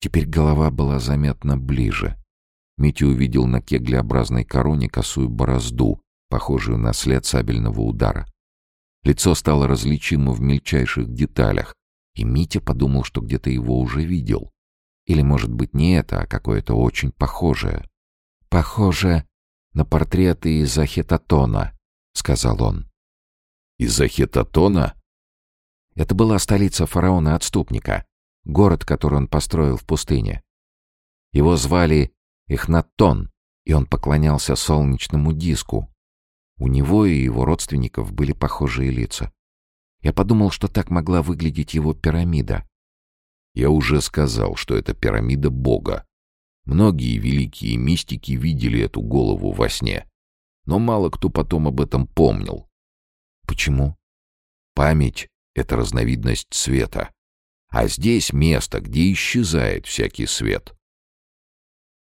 Теперь голова была заметно ближе. Митя увидел на кеглеобразной короне косую борозду, похожую на след сабельного удара. Лицо стало различимо в мельчайших деталях, и Митя подумал, что где-то его уже видел. Или, может быть, не это, а какое-то очень похожее. «Похоже на портреты из Ахетатона», — сказал он. «Из Ахетатона?» Это была столица фараона-отступника, город, который он построил в пустыне. Его звали Эхнатон, и он поклонялся солнечному диску. У него и его родственников были похожие лица. Я подумал, что так могла выглядеть его пирамида. Я уже сказал, что это пирамида Бога. Многие великие мистики видели эту голову во сне, но мало кто потом об этом помнил. Почему? Память — это разновидность света. А здесь место, где исчезает всякий свет.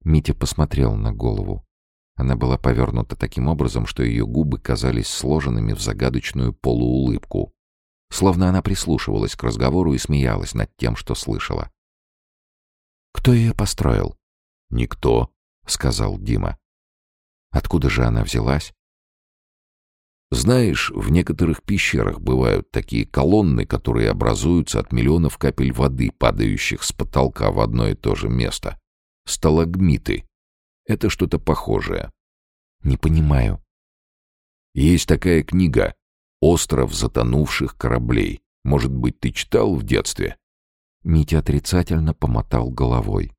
Митя посмотрел на голову. Она была повернута таким образом, что ее губы казались сложенными в загадочную полуулыбку. Словно она прислушивалась к разговору и смеялась над тем, что слышала. «Кто ее построил?» «Никто», — сказал Дима. «Откуда же она взялась?» Знаешь, в некоторых пещерах бывают такие колонны, которые образуются от миллионов капель воды, падающих с потолка в одно и то же место сталагмиты. Это что-то похожее. Не понимаю. Есть такая книга «Остров затонувших кораблей». Может быть, ты читал в детстве? Митя отрицательно помотал головой.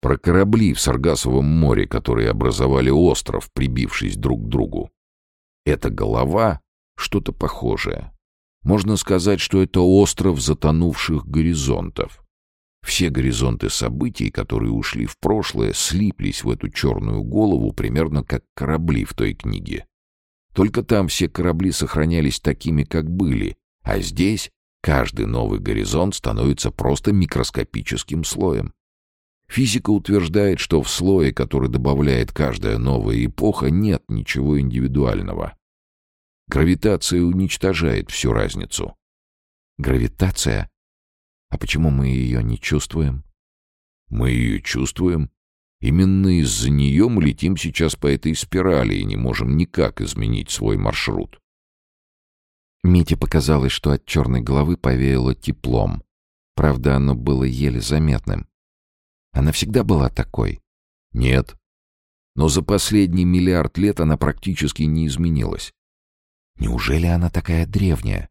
Про корабли в Саргасовом море, которые образовали остров, прибившись друг к другу. Эта голова — что-то похожее. Можно сказать, что это остров затонувших горизонтов. Все горизонты событий, которые ушли в прошлое, слиплись в эту черную голову примерно как корабли в той книге. Только там все корабли сохранялись такими, как были, а здесь каждый новый горизонт становится просто микроскопическим слоем. Физика утверждает, что в слое, который добавляет каждая новая эпоха, нет ничего индивидуального. Гравитация уничтожает всю разницу. Гравитация а почему мы ее не чувствуем? Мы ее чувствуем. Именно из-за нее мы летим сейчас по этой спирали и не можем никак изменить свой маршрут. Мите показалось, что от черной головы повеяло теплом. Правда, оно было еле заметным. Она всегда была такой? Нет. Но за последний миллиард лет она практически не изменилась. Неужели она такая древняя?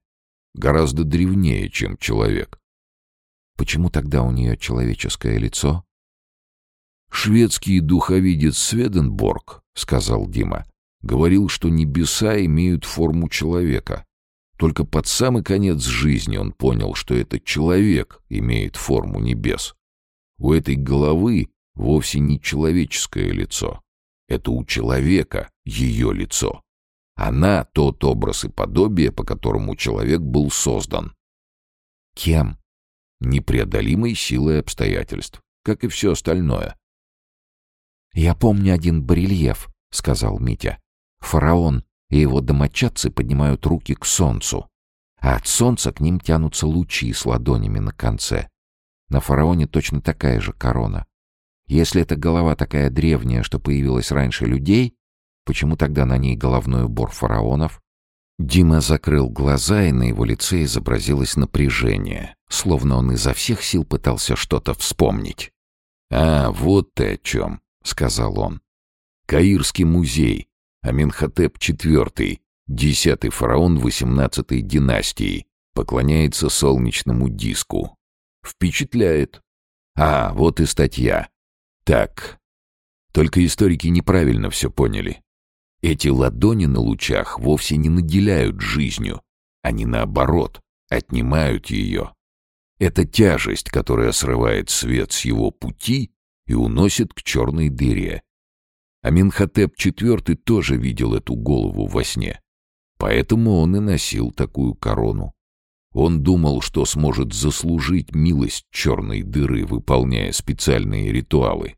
Гораздо древнее, чем человек. Почему тогда у нее человеческое лицо? «Шведский духовидец Сведенборг, — сказал Дима, — говорил, что небеса имеют форму человека. Только под самый конец жизни он понял, что это человек имеет форму небес. У этой головы вовсе не человеческое лицо. Это у человека ее лицо. Она — тот образ и подобие, по которому человек был создан. Кем? непреодолимой силой обстоятельств, как и все остальное. «Я помню один барельеф», — сказал Митя. «Фараон и его домочадцы поднимают руки к солнцу, а от солнца к ним тянутся лучи с ладонями на конце. На фараоне точно такая же корона. Если эта голова такая древняя, что появилась раньше людей, почему тогда на ней головной убор фараонов? Дима закрыл глаза, и на его лице изобразилось напряжение, словно он изо всех сил пытался что-то вспомнить. «А, вот ты о чем», — сказал он. «Каирский музей, Аменхотеп IV, десятый фараон XVIII династии, поклоняется солнечному диску. Впечатляет. А, вот и статья. Так. Только историки неправильно все поняли. Эти ладони на лучах вовсе не наделяют жизнью, они, наоборот, отнимают ее. Это тяжесть, которая срывает свет с его пути и уносит к черной дыре. Аминхотеп IV тоже видел эту голову во сне, поэтому он и носил такую корону. Он думал, что сможет заслужить милость черной дыры, выполняя специальные ритуалы.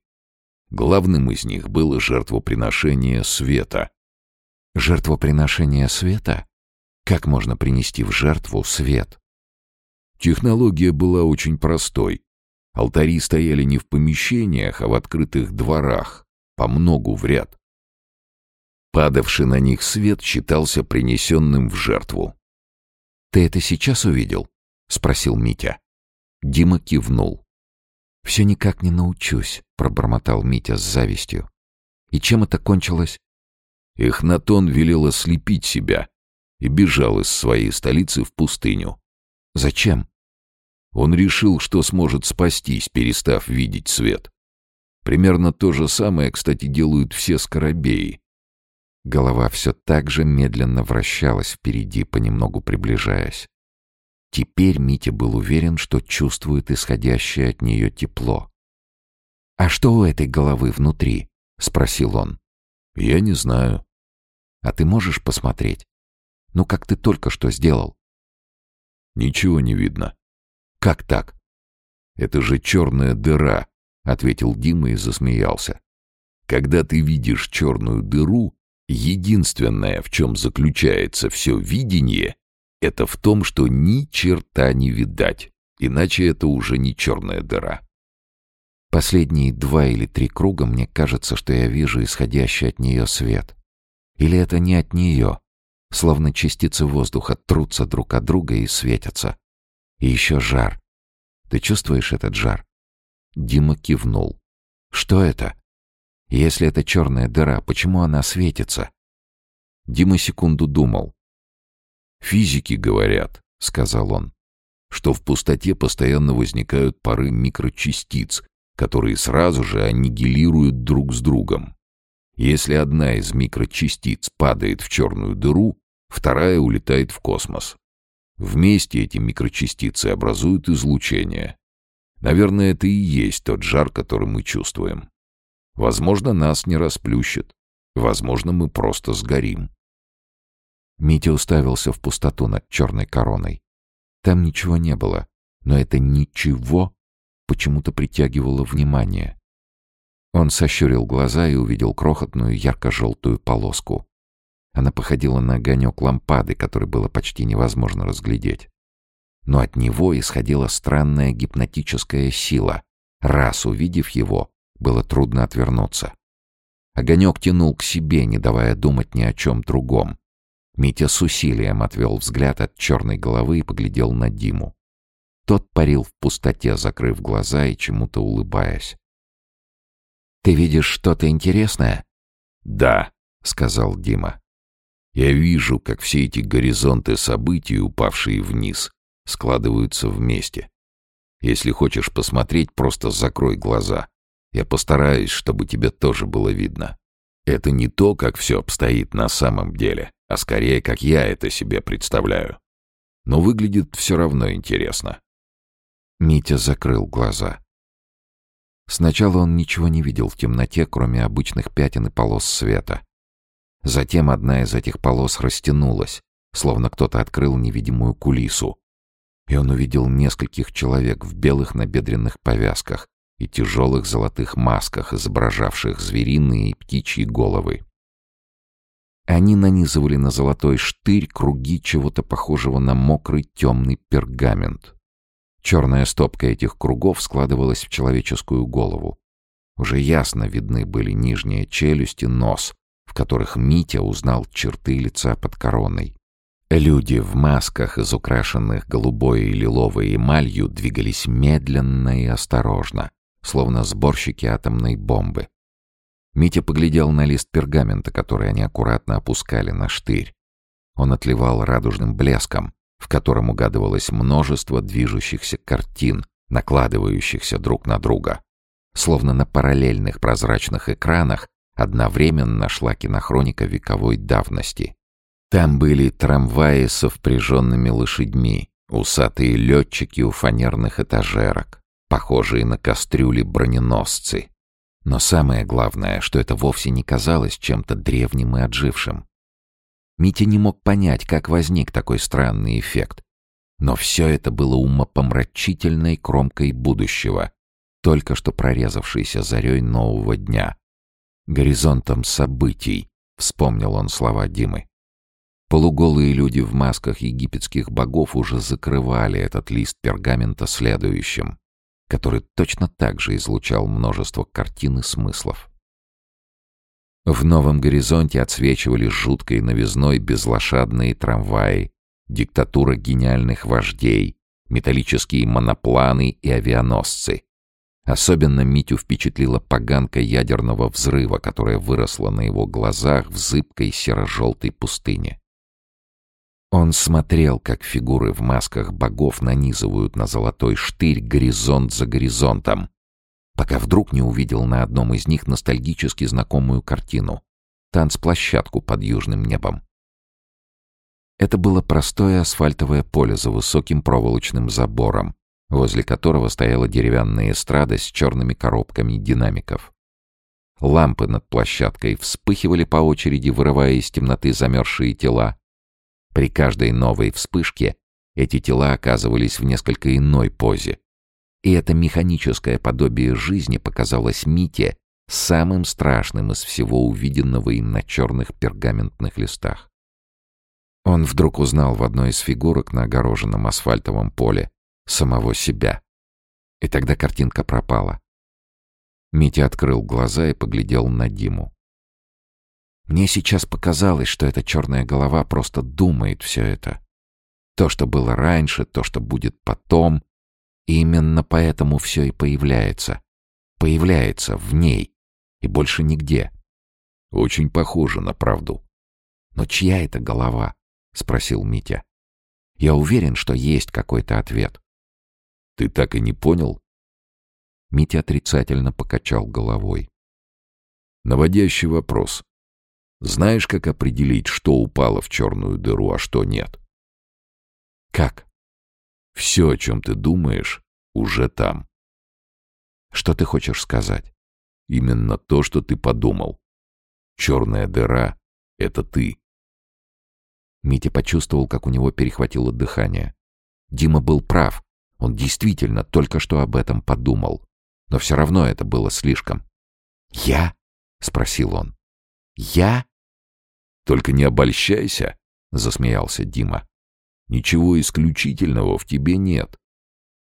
Главным из них было жертвоприношение света. Жертвоприношение света? Как можно принести в жертву свет? Технология была очень простой. Алтари стояли не в помещениях, а в открытых дворах, по многу в ряд. Падавший на них свет считался принесенным в жертву. «Ты это сейчас увидел?» — спросил Митя. Дима кивнул. «Все никак не научусь», — пробормотал Митя с завистью. «И чем это кончилось?» Эхнатон велел ослепить себя и бежал из своей столицы в пустыню. «Зачем?» Он решил, что сможет спастись, перестав видеть свет. Примерно то же самое, кстати, делают все скоробеи. Голова все так же медленно вращалась впереди, понемногу приближаясь. Теперь Митя был уверен, что чувствует исходящее от нее тепло. «А что у этой головы внутри?» — спросил он. «Я не знаю». «А ты можешь посмотреть? Ну, как ты только что сделал?» «Ничего не видно». «Как так?» «Это же черная дыра», — ответил Дима и засмеялся. «Когда ты видишь черную дыру, единственное, в чем заключается все видение, это в том, что ни черта не видать, иначе это уже не черная дыра. Последние два или три круга мне кажется, что я вижу исходящий от нее свет. Или это не от нее, словно частицы воздуха трутся друг от друга и светятся. И еще жар. Ты чувствуешь этот жар? Дима кивнул. Что это? Если это черная дыра, почему она светится? Дима секунду думал. «Физики говорят», — сказал он, «что в пустоте постоянно возникают пары микрочастиц, которые сразу же аннигилируют друг с другом. Если одна из микрочастиц падает в черную дыру, вторая улетает в космос. Вместе эти микрочастицы образуют излучение. Наверное, это и есть тот жар, который мы чувствуем. Возможно, нас не расплющит. Возможно, мы просто сгорим. Митя уставился в пустоту над черной короной. Там ничего не было, но это «ничего» почему-то притягивало внимание. Он сощурил глаза и увидел крохотную ярко-желтую полоску. Она походила на огонек лампады, который было почти невозможно разглядеть. Но от него исходила странная гипнотическая сила. Раз увидев его, было трудно отвернуться. Огонек тянул к себе, не давая думать ни о чем другом. Митя с усилием отвел взгляд от черной головы и поглядел на Диму. Тот парил в пустоте, закрыв глаза и чему-то улыбаясь. «Ты видишь что-то интересное?» «Да», — сказал Дима. «Я вижу, как все эти горизонты событий, упавшие вниз, складываются вместе. Если хочешь посмотреть, просто закрой глаза. Я постараюсь, чтобы тебе тоже было видно. Это не то, как все обстоит на самом деле а скорее, как я это себе представляю. Но выглядит все равно интересно. Митя закрыл глаза. Сначала он ничего не видел в темноте, кроме обычных пятен и полос света. Затем одна из этих полос растянулась, словно кто-то открыл невидимую кулису. И он увидел нескольких человек в белых набедренных повязках и тяжелых золотых масках, изображавших звериные и птичьи головы. Они нанизывали на золотой штырь круги чего-то похожего на мокрый темный пергамент. Черная стопка этих кругов складывалась в человеческую голову. Уже ясно видны были нижняя челюсть и нос, в которых Митя узнал черты лица под короной. Люди в масках, из украшенных голубой и лиловой эмалью, двигались медленно и осторожно, словно сборщики атомной бомбы. Митя поглядел на лист пергамента, который они аккуратно опускали на штырь. Он отливал радужным блеском, в котором угадывалось множество движущихся картин, накладывающихся друг на друга. Словно на параллельных прозрачных экранах одновременно шла кинохроника вековой давности. Там были трамваи со впряженными лошадьми, усатые летчики у фанерных этажерок, похожие на кастрюли броненосцы, но самое главное, что это вовсе не казалось чем-то древним и отжившим. Митя не мог понять, как возник такой странный эффект. Но все это было умопомрачительной кромкой будущего, только что прорезавшейся зарей нового дня. «Горизонтом событий», — вспомнил он слова Димы. Полуголые люди в масках египетских богов уже закрывали этот лист пергамента следующим. Который точно так же излучал множество картин и смыслов. В новом горизонте отсвечивали жуткой новизной безлошадные трамваи, диктатура гениальных вождей, металлические монопланы и авианосцы. Особенно Митю впечатлила поганка ядерного взрыва, которая выросла на его глазах в зыбкой серо-желтой пустыне. Он смотрел, как фигуры в масках богов нанизывают на золотой штырь горизонт за горизонтом, пока вдруг не увидел на одном из них ностальгически знакомую картину — танцплощадку под южным небом. Это было простое асфальтовое поле за высоким проволочным забором, возле которого стояла деревянная эстрада с черными коробками динамиков. Лампы над площадкой вспыхивали по очереди, вырывая из темноты замерзшие тела, при каждой новой вспышке эти тела оказывались в несколько иной позе. И это механическое подобие жизни показалось Мите самым страшным из всего увиденного им на черных пергаментных листах. Он вдруг узнал в одной из фигурок на огороженном асфальтовом поле самого себя. И тогда картинка пропала. Митя открыл глаза и поглядел на Диму. Мне сейчас показалось, что эта черная голова просто думает все это. То, что было раньше, то, что будет потом. И именно поэтому все и появляется. Появляется в ней. И больше нигде. Очень похоже на правду. «Но чья это голова?» — спросил Митя. «Я уверен, что есть какой-то ответ». «Ты так и не понял?» Митя отрицательно покачал головой. «Наводящий вопрос. Знаешь, как определить, что упало в черную дыру, а что нет? Как? Все, о чем ты думаешь, уже там. Что ты хочешь сказать? Именно то, что ты подумал. Черная дыра — это ты. Митя почувствовал, как у него перехватило дыхание. Дима был прав. Он действительно только что об этом подумал. Но все равно это было слишком. «Я?» — спросил он. «Я?» Только не обольщайся, — засмеялся Дима. Ничего исключительного в тебе нет.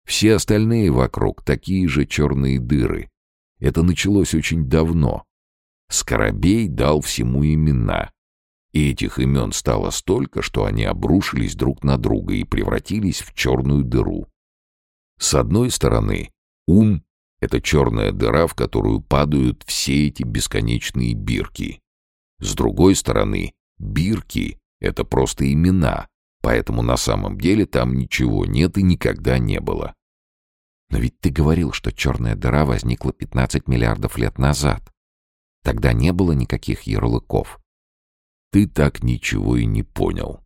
Все остальные вокруг такие же черные дыры. Это началось очень давно. Скоробей дал всему имена. И этих имен стало столько, что они обрушились друг на друга и превратились в черную дыру. С одной стороны, ум — это черная дыра, в которую падают все эти бесконечные бирки. С другой стороны, бирки — это просто имена, поэтому на самом деле там ничего нет и никогда не было. Но ведь ты говорил, что черная дыра возникла 15 миллиардов лет назад. Тогда не было никаких ярлыков. Ты так ничего и не понял.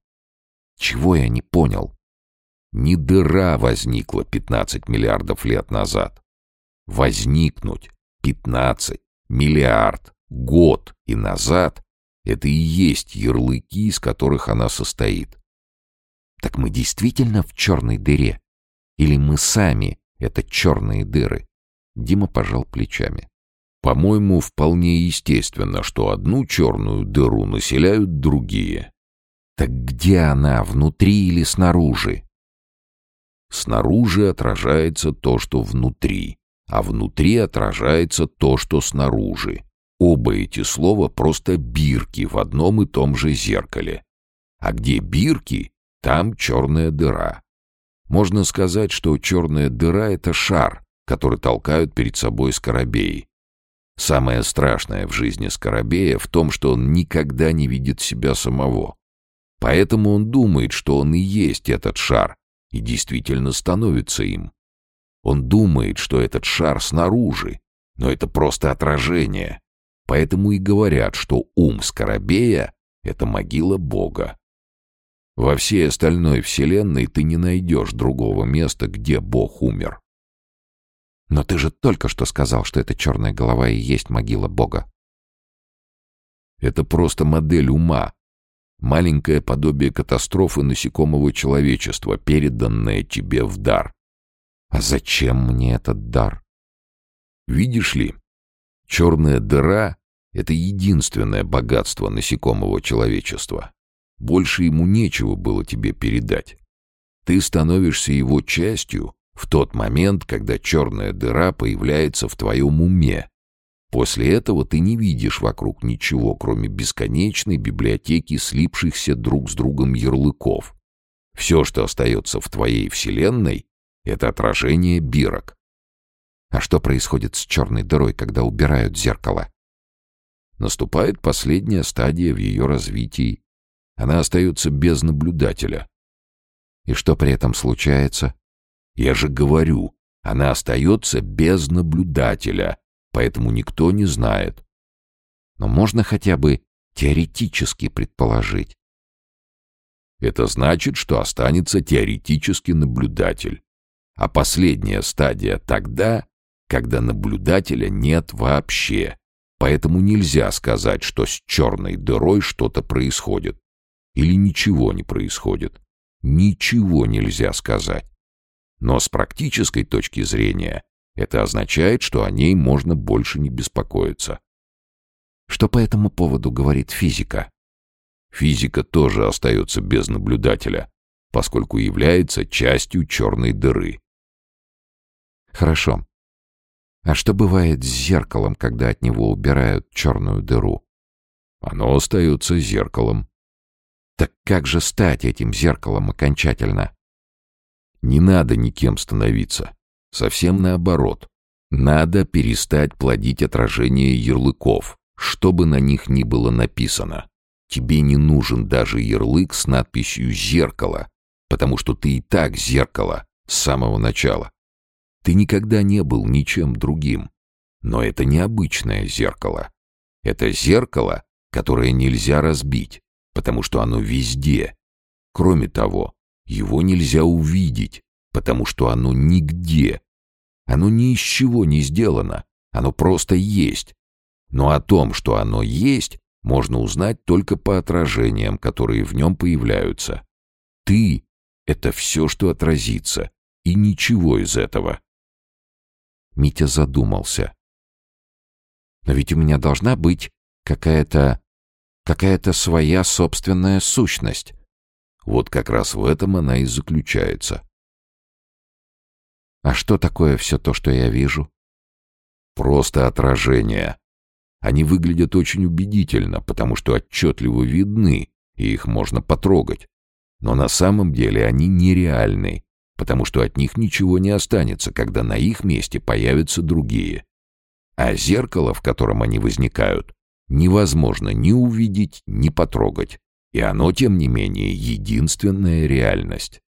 Чего я не понял? Не дыра возникла 15 миллиардов лет назад. Возникнуть 15 миллиард год и назад — это и есть ярлыки, из которых она состоит. Так мы действительно в черной дыре? Или мы сами — это черные дыры? Дима пожал плечами. По-моему, вполне естественно, что одну черную дыру населяют другие. Так где она, внутри или снаружи? Снаружи отражается то, что внутри, а внутри отражается то, что снаружи. Оба эти слова просто бирки в одном и том же зеркале. А где бирки, там черная дыра. Можно сказать, что черная дыра — это шар, который толкают перед собой скоробеи. Самое страшное в жизни скоробея в том, что он никогда не видит себя самого. Поэтому он думает, что он и есть этот шар, и действительно становится им. Он думает, что этот шар снаружи, но это просто отражение. Поэтому и говорят, что ум Скоробея — это могила Бога. Во всей остальной вселенной ты не найдешь другого места, где Бог умер. Но ты же только что сказал, что эта черная голова и есть могила Бога. Это просто модель ума, маленькое подобие катастрофы насекомого человечества, переданное тебе в дар. А зачем мне этот дар? Видишь ли, Черная дыра — это единственное богатство насекомого человечества. Больше ему нечего было тебе передать. Ты становишься его частью В тот момент, когда черная дыра появляется в твоем уме. После этого ты не видишь вокруг ничего, кроме бесконечной библиотеки слипшихся друг с другом ярлыков. Все, что остается в твоей вселенной, — это отражение бирок. А что происходит с черной дырой, когда убирают зеркало? Наступает последняя стадия в ее развитии. Она остается без наблюдателя. И что при этом случается? Я же говорю, она остается без наблюдателя, поэтому никто не знает. Но можно хотя бы теоретически предположить. Это значит, что останется теоретически наблюдатель. А последняя стадия тогда, когда наблюдателя нет вообще. Поэтому нельзя сказать, что с черной дырой что-то происходит. Или ничего не происходит. Ничего нельзя сказать. Но с практической точки зрения это означает, что о ней можно больше не беспокоиться. Что по этому поводу говорит физика? Физика тоже остается без наблюдателя, поскольку является частью черной дыры. Хорошо. А что бывает с зеркалом, когда от него убирают черную дыру? Оно остается зеркалом. Так как же стать этим зеркалом окончательно? Не надо никем становиться. Совсем наоборот. Надо перестать плодить отражение ярлыков, что бы на них ни было написано. Тебе не нужен даже ярлык с надписью «зеркало», потому что ты и так зеркало с самого начала. Ты никогда не был ничем другим. Но это необычное зеркало. Это зеркало, которое нельзя разбить, потому что оно везде. Кроме того, его нельзя увидеть, потому что оно нигде. Оно ни из чего не сделано, оно просто есть. Но о том, что оно есть, можно узнать только по отражениям, которые в нем появляются. Ты — это все, что отразится, и ничего из этого. Митя задумался. Но ведь у меня должна быть какая-то... какая-то своя собственная сущность. Вот как раз в этом она и заключается. А что такое все то, что я вижу? Просто отражения. Они выглядят очень убедительно, потому что отчетливо видны, и их можно потрогать. Но на самом деле они нереальны, потому что от них ничего не останется, когда на их месте появятся другие. А зеркало, в котором они возникают, невозможно ни увидеть, ни потрогать. И оно, тем не менее, единственная реальность.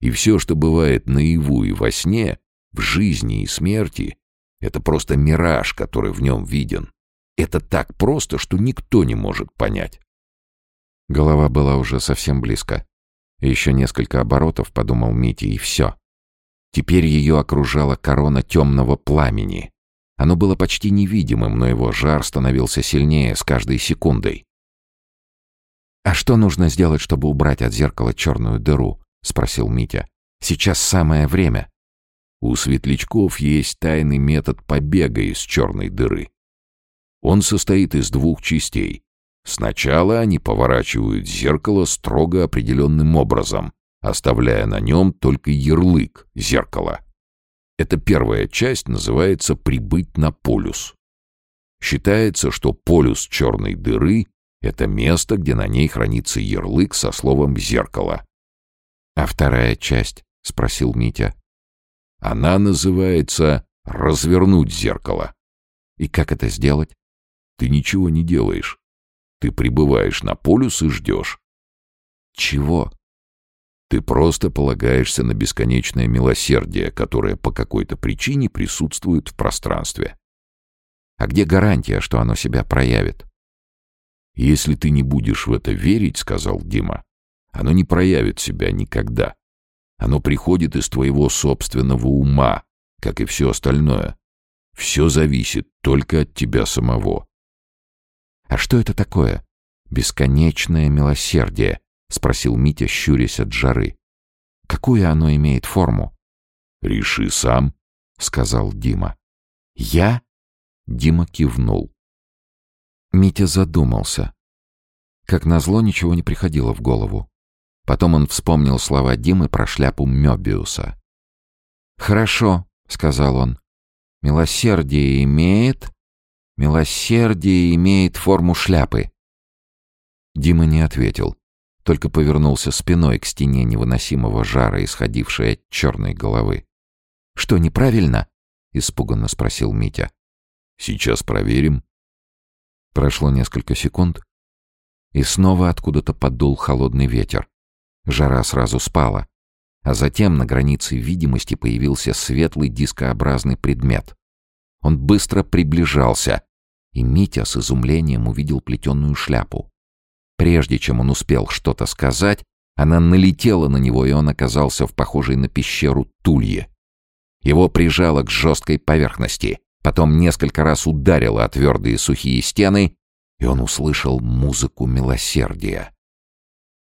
И все, что бывает наяву и во сне, в жизни и смерти, это просто мираж, который в нем виден. Это так просто, что никто не может понять. Голова была уже совсем близко. Еще несколько оборотов, подумал Митя, и все. Теперь ее окружала корона темного пламени. Оно было почти невидимым, но его жар становился сильнее с каждой секундой. «А что нужно сделать, чтобы убрать от зеркала черную дыру?» — спросил Митя. «Сейчас самое время». У светлячков есть тайный метод побега из черной дыры. Он состоит из двух частей. Сначала они поворачивают зеркало строго определенным образом, оставляя на нем только ярлык зеркала. Эта первая часть называется «прибыть на полюс». Считается, что полюс черной дыры — это место, где на ней хранится ярлык со словом «зеркало». «А вторая часть?» — спросил Митя. «Она называется «развернуть зеркало». И как это сделать? Ты ничего не делаешь. Ты прибываешь на полюс и ждешь. Чего? Ты просто полагаешься на бесконечное милосердие, которое по какой-то причине присутствует в пространстве. А где гарантия, что оно себя проявит? Если ты не будешь в это верить, — сказал Дима, оно не проявит себя никогда. Оно приходит из твоего собственного ума, как и все остальное. Все зависит только от тебя самого. «А что это такое? Бесконечное милосердие?» — спросил Митя, щурясь от жары. «Какую оно имеет форму?» «Реши сам», — сказал Дима. «Я?» — Дима кивнул. Митя задумался. Как назло, ничего не приходило в голову. Потом он вспомнил слова Димы про шляпу Мёбиуса. «Хорошо», — сказал он. «Милосердие имеет... Милосердие имеет форму шляпы». Дима не ответил, только повернулся спиной к стене невыносимого жара, исходившей от черной головы. «Что, неправильно?» — испуганно спросил Митя. «Сейчас проверим». Прошло несколько секунд, и снова откуда-то подул холодный ветер. Жара сразу спала, а затем на границе видимости появился светлый дискообразный предмет. Он быстро приближался, и Митя с изумлением увидел плетеную шляпу. Прежде чем он успел что-то сказать, она налетела на него, и он оказался в похожей на пещеру тулье. Его прижало к жесткой поверхности, потом несколько раз ударило о твердые сухие стены, и он услышал музыку милосердия.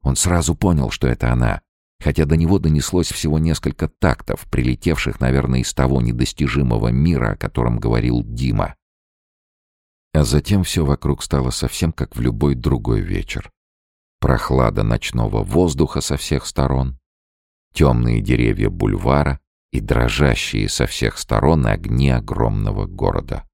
Он сразу понял, что это она, хотя до него донеслось всего несколько тактов, прилетевших, наверное, из того недостижимого мира, о котором говорил Дима. А затем все вокруг стало совсем как в любой другой вечер. Прохлада ночного воздуха со всех сторон, темные деревья бульвара и дрожащие со всех сторон огни огромного города.